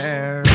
hair.